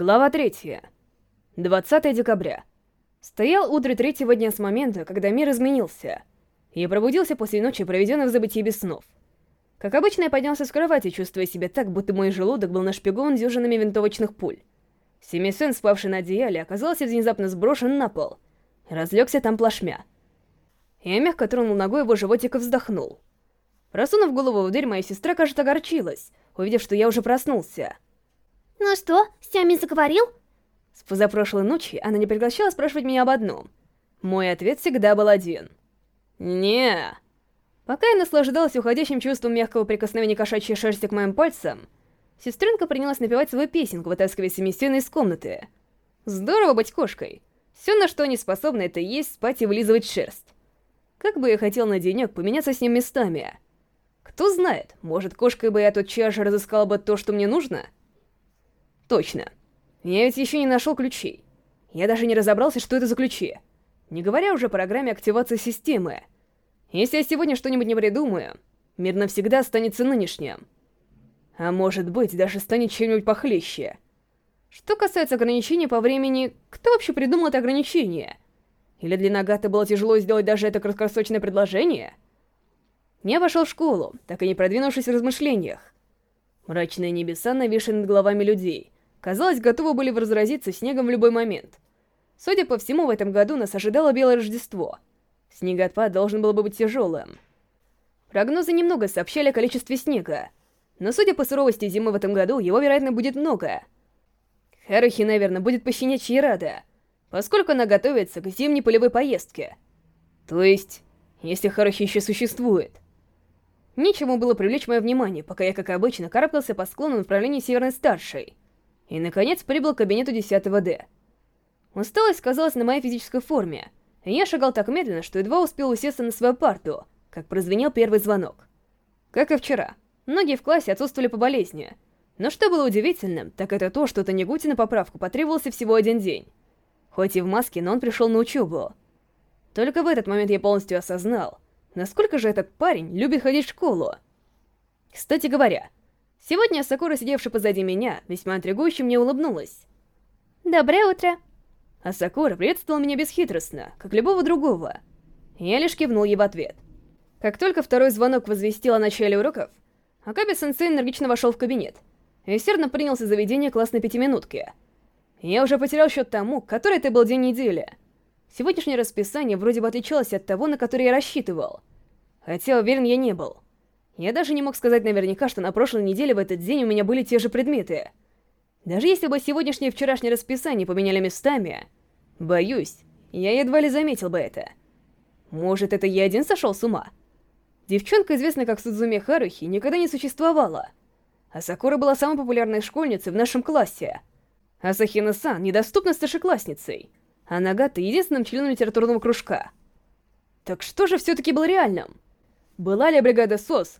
Глава 3. 20 декабря. Стоял утро третьего дня с момента, когда мир изменился. И пробудился после ночи, проведенной в забытии без снов. Как обычно, я поднялся с кровати, чувствуя себя так, будто мой желудок был нашпигован дюжинами винтовочных пуль. Семисен, спавший на одеяле, оказался внезапно сброшен на пол. Разлегся там плашмя. Я мягко тронул ногой его животик и вздохнул. Просунув голову в дверь, моя сестра, кажется, огорчилась, увидев, что я уже проснулся. Ну что, Сями заговорил? С позапрошлой ночи она не прекращала спрашивать меня об одном. Мой ответ всегда был один. не Пока я наслаждалась уходящим чувством мягкого прикосновения кошачьей шерсти к моим пальцам, сестренка принялась напевать свою песенку, вытаскивая Семисена из комнаты. Здорово быть кошкой. Все, на что они способны, это есть, спать и вылизывать шерсть. Как бы я хотел на денек поменяться с ним местами. Кто знает, может, кошкой бы я тотчас же разыскала бы то, что мне нужно — Точно. Я ведь еще не нашел ключей. Я даже не разобрался, что это за ключи. Не говоря уже о программе активации системы. Если я сегодня что-нибудь не придумаю, мир навсегда останется нынешним. А может быть, даже станет чем-нибудь похлеще. Что касается ограничений по времени, кто вообще придумал это ограничение? Или для Нагата было тяжело сделать даже это краткосрочное предложение? Я пошел в школу, так и не продвинувшись в размышлениях. Мрачные небеса навешаны над головами людей — казалось, готовы были разразиться снегом в любой момент. Судя по всему, в этом году нас ожидало Белое Рождество. Снегопад должен был бы быть тяжелым. Прогнозы немного сообщали о количестве снега, но судя по суровости зимы в этом году, его, вероятно, будет много. Харухи, наверное, будет пощенячьи рада, поскольку она готовится к зимней полевой поездке. То есть, если Харухи еще существует. Нечему было привлечь мое внимание, пока я, как обычно, карабкался по склону в направлении Северной Старшей — и, наконец, прибыл к кабинету 10 Д. Усталость сказалась на моей физической форме, и я шагал так медленно, что едва успел усесться на свою парту, как прозвенел первый звонок. Как и вчера, многие в классе отсутствовали по болезни, но что было удивительным, так это то, что Танегути на поправку потребовался всего один день. Хоть и в маске, но он пришел на учебу. Только в этот момент я полностью осознал, насколько же этот парень любит ходить в школу. Кстати говоря, Сегодня Сакура, сидевшая позади меня, весьма интригующе мне улыбнулась. «Доброе утро!» А Сакура приветствовала меня бесхитростно, как любого другого. Я лишь кивнул ей в ответ. Как только второй звонок возвестил о начале уроков, Акаби-сенсей энергично вошел в кабинет и усердно принялся за ведение классной пятиминутки. Я уже потерял счет тому, который это был день недели. Сегодняшнее расписание вроде бы отличалось от того, на которое я рассчитывал. Хотя уверен я не был. Я даже не мог сказать наверняка, что на прошлой неделе в этот день у меня были те же предметы. Даже если бы сегодняшнее и вчерашнее расписание поменяли местами, боюсь, я едва ли заметил бы это. Может, это я один сошел с ума? Девчонка, известная как Судзуми Харухи, никогда не существовала. А Сакура была самой популярной школьницей в нашем классе. А Сахина-сан недоступна старшеклассницей. А Нагата — единственным членом литературного кружка. Так что же все-таки было реальным? Была ли бригада СОС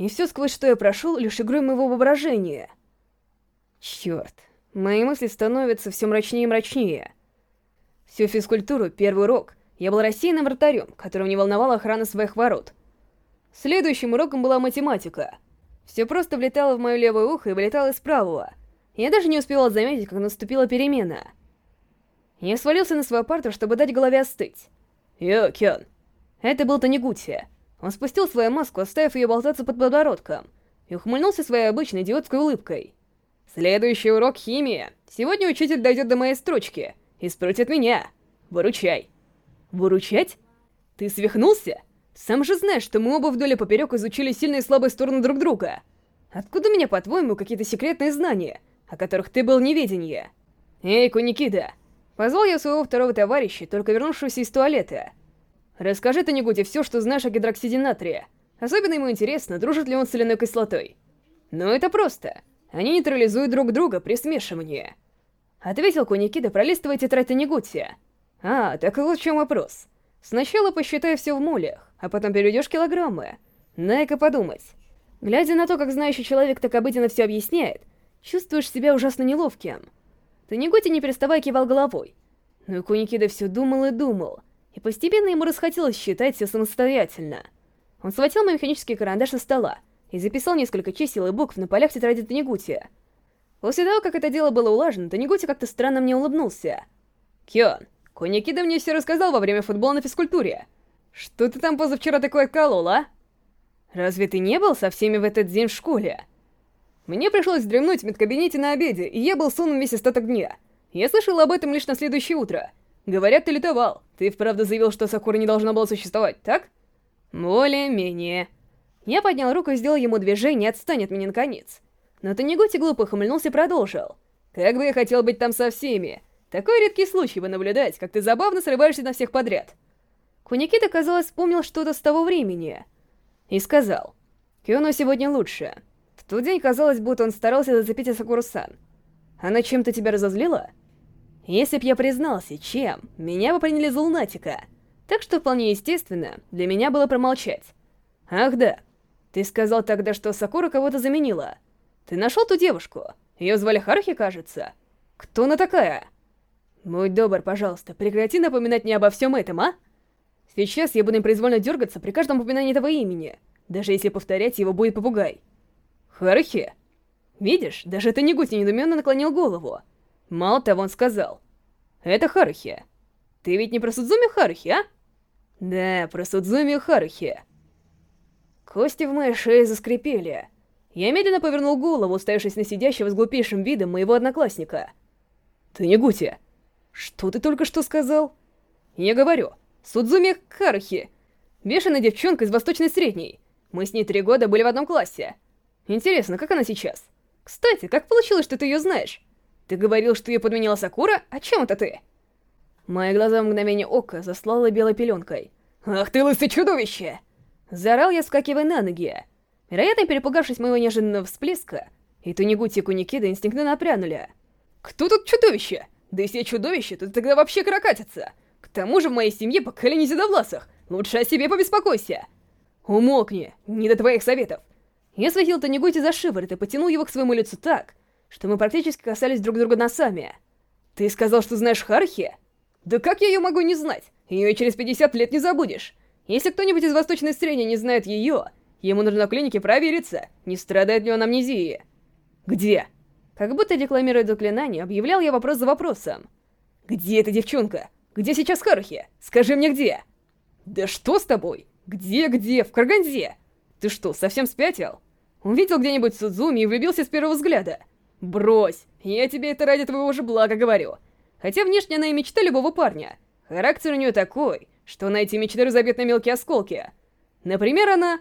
и все, сквозь что я прошел, лишь игрой моего воображения. Черт, мои мысли становятся все мрачнее и мрачнее. Всю физкультуру, первый урок, я был рассеянным вратарем, которого не волновала охрана своих ворот. Следующим уроком была математика. Все просто влетало в мое левое ухо и вылетало из правого. Я даже не успевал заметить, как наступила перемена. Я свалился на свою парту, чтобы дать голове остыть. «Йо, Кён!» Это был Танегути. Он спустил свою маску, оставив ее болтаться под подбородком, и ухмыльнулся своей обычной идиотской улыбкой. «Следующий урок химия. Сегодня учитель дойдет до моей строчки и спросит меня. Выручай». «Выручать? Ты свихнулся? Сам же знаешь, что мы оба вдоль и поперек изучили сильные и слабые стороны друг друга. Откуда у меня, по-твоему, какие-то секретные знания, о которых ты был неведенье?» «Эй, Куникида!» Позвал я своего второго товарища, только вернувшегося из туалета, Расскажи Танегути все, что знаешь о гидроксиде натрия. Особенно ему интересно, дружит ли он с соляной кислотой. Но это просто. Они нейтрализуют друг друга при смешивании. Ответил Куникида, пролистывая тетрадь Танегути. А, так вот в чем вопрос. Сначала посчитай все в молях, а потом перейдешь килограммы. Дай-ка подумать. Глядя на то, как знающий человек так обыденно все объясняет, чувствуешь себя ужасно неловким. Танегути не переставая кивал головой. Но Куникида все думал и думал — и постепенно ему расхотелось считать все самостоятельно. Он схватил мой механический карандаш со стола и записал несколько чисел и букв на полях тетради Танегути. После того, как это дело было улажено, Танегути как-то странно мне улыбнулся. «Кион, Куникида мне все рассказал во время футбола на физкультуре. Что ты там позавчера такое отколол, а? Разве ты не был со всеми в этот день в школе?» Мне пришлось дремнуть в медкабинете на обеде, и я был сонным весь остаток дня. Я слышал об этом лишь на следующее утро. Говорят, ты летовал. Ты вправду заявил, что Сакура не должна была существовать, так? Более-менее. Я поднял руку и сделал ему движение, отстань от меня наконец. Но Танегути глупо ухмыльнулся и продолжил. Как бы я хотел быть там со всеми. Такой редкий случай бы наблюдать, как ты забавно срываешься на всех подряд. Куникита, казалось, вспомнил что-то с того времени. И сказал. Киону сегодня лучше. В тот день казалось, будто он старался зацепить Асакуру-сан. Она чем-то тебя разозлила? Если б я признался, чем, меня бы приняли за лунатика. Так что вполне естественно для меня было промолчать. Ах да, ты сказал тогда, что Сакура кого-то заменила. Ты нашел ту девушку? Ее звали Харухи, кажется. Кто она такая? Будь добр, пожалуйста, прекрати напоминать мне обо всем этом, а? Сейчас я буду непроизвольно дергаться при каждом упоминании этого имени, даже если повторять его будет попугай. Харухи? Видишь, даже это Нигути недуменно наклонил голову. Мало того, он сказал. Это Харухи. Ты ведь не про Судзуми Харухи, а? Да, про Судзуми Харухи. Кости в моей шее заскрипели. Я медленно повернул голову, уставившись на сидящего с глупейшим видом моего одноклассника. Ты не Гути. Что ты только что сказал? Я говорю, Судзуми Харухи. Бешеная девчонка из Восточной Средней. Мы с ней три года были в одном классе. Интересно, как она сейчас? Кстати, как получилось, что ты ее знаешь? Ты говорил, что ее подменила Сакура? О чем это ты? Мои глаза в мгновение ока заслала белой пеленкой. «Ах ты, лысый чудовище!» Заорал я, вскакивая на ноги. Вероятно, перепугавшись моего неожиданного всплеска, и Тунигути и Куникида инстинктивно опрянули. «Кто тут чудовище? Да если я чудовище, то ты тогда вообще каракатица! К тому же в моей семье поколение седовласых! Лучше о себе побеспокойся!» «Умолкни, не до твоих советов!» Я схватил Танегути за шиворот и потянул его к своему лицу так, что мы практически касались друг друга носами. «Ты сказал, что знаешь Хархи?» «Да как я ее могу не знать? Ее через 50 лет не забудешь. Если кто-нибудь из Восточной Средней не знает ее, ему нужно в клинике провериться, не страдает ли он амнезией». «Где?» Как будто декламируя заклинание, объявлял я вопрос за вопросом. «Где эта девчонка? Где сейчас Харухи? Скажи мне, где?» «Да что с тобой? Где-где? В Карганзе? Ты что, совсем спятил? Увидел где-нибудь Судзуми и влюбился с первого взгляда? Брось, я тебе это ради твоего же блага говорю. Хотя внешне она и мечта любого парня. Характер у нее такой, что на эти мечты разобьет на мелкие осколки. Например, она...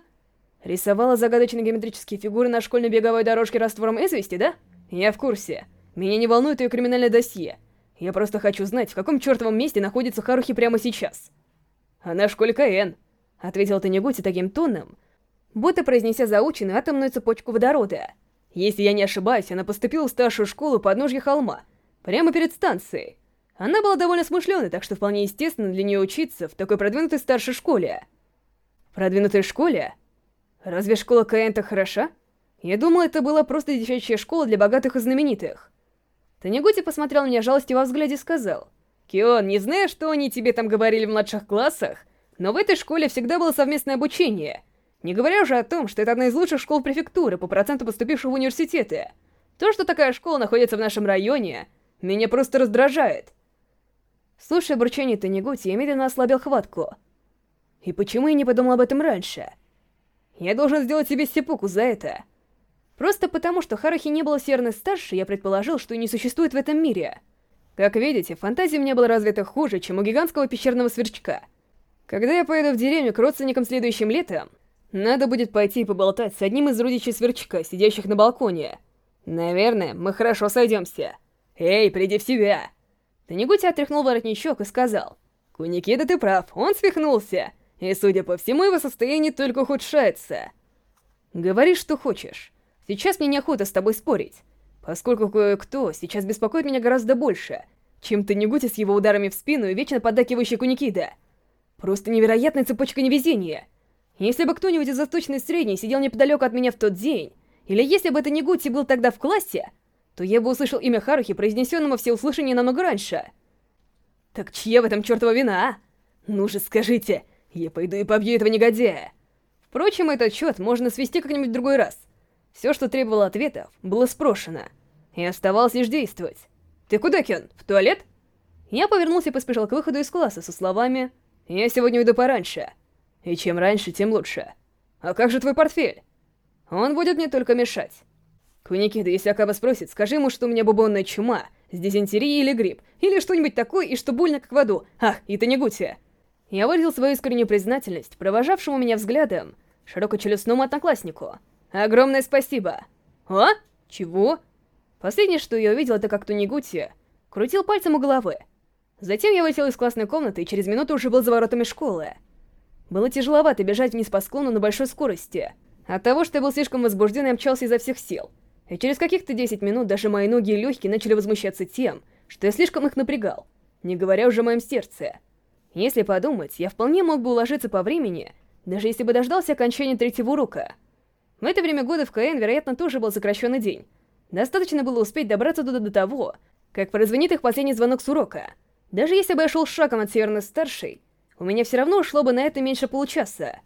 Рисовала загадочные геометрические фигуры на школьной беговой дорожке раствором извести, да? Я в курсе. Меня не волнует ее криминальное досье. Я просто хочу знать, в каком чертовом месте находится Харухи прямо сейчас. Она в школе КН, — ответил Танегути таким тоном, будто произнеся заученную атомную цепочку водорода. Если я не ошибаюсь, она поступила в старшую школу подножья холма, прямо перед станцией. Она была довольно смышленой, так что вполне естественно для нее учиться в такой продвинутой старшей школе. Продвинутой школе? Разве школа так хороша? Я думал, это была просто девчачья школа для богатых и знаменитых. Танегути посмотрел на меня жалостью во взгляде и сказал, «Кион, не знаю, что они тебе там говорили в младших классах, но в этой школе всегда было совместное обучение, не говоря уже о том, что это одна из лучших школ префектуры по проценту поступивших в университеты. То, что такая школа находится в нашем районе, меня просто раздражает. Слушая бурчание Танегути, я медленно ослабил хватку. И почему я не подумал об этом раньше? Я должен сделать себе сепуку за это. Просто потому, что Харахи не был Северной старше, я предположил, что и не существует в этом мире. Как видите, фантазия у меня была развита хуже, чем у гигантского пещерного сверчка. Когда я поеду в деревню к родственникам следующим летом, надо будет пойти и поболтать с одним из родичей сверчка, сидящих на балконе. Наверное, мы хорошо сойдемся. Эй, приди в себя!» Танегути отряхнул воротничок и сказал. «Куникида, ты прав, он свихнулся, и, судя по всему, его состояние только ухудшается. Говори, что хочешь. Сейчас мне неохота с тобой спорить, поскольку кое-кто сейчас беспокоит меня гораздо больше, чем Танегути с его ударами в спину и вечно поддакивающий Куникида. Просто невероятная цепочка невезения». Если бы кто-нибудь из Восточной Средней сидел неподалеку от меня в тот день, или если бы это не Гути был тогда в классе, то я бы услышал имя Харухи, произнесенного всеуслышание намного раньше. Так чья в этом чертова вина, а? Ну же, скажите, я пойду и побью этого негодяя. Впрочем, этот счет можно свести как-нибудь в другой раз. Все, что требовало ответов, было спрошено. и оставалось лишь действовать. «Ты куда, Кен? В туалет?» Я повернулся и поспешил к выходу из класса со словами «Я сегодня уйду пораньше, и чем раньше, тем лучше. А как же твой портфель? Он будет мне только мешать». Куникида, если Акаба спросит, скажи ему, что у меня бубонная чума, с дизентерией или грипп, или что-нибудь такое, и что больно как в аду. Ах, и Танегутия. Я выразил свою искреннюю признательность, провожавшему меня взглядом, широкочелюстному однокласснику. Огромное спасибо. А? Чего? Последнее, что я увидел, это как Тунигути крутил пальцем у головы. Затем я вылетел из классной комнаты и через минуту уже был за воротами школы. Было тяжеловато бежать вниз по склону на большой скорости. От того, что я был слишком возбужден и мчался изо всех сил. И через каких-то 10 минут даже мои ноги и легкие начали возмущаться тем, что я слишком их напрягал, не говоря уже о моем сердце. Если подумать, я вполне мог бы уложиться по времени, даже если бы дождался окончания третьего урока. В это время года в КН, вероятно, тоже был сокращенный день. Достаточно было успеть добраться туда до того, как прозвенит их последний звонок с урока. Даже если бы я шел шагом от Северной Старшей, у меня все равно ушло бы на это меньше получаса.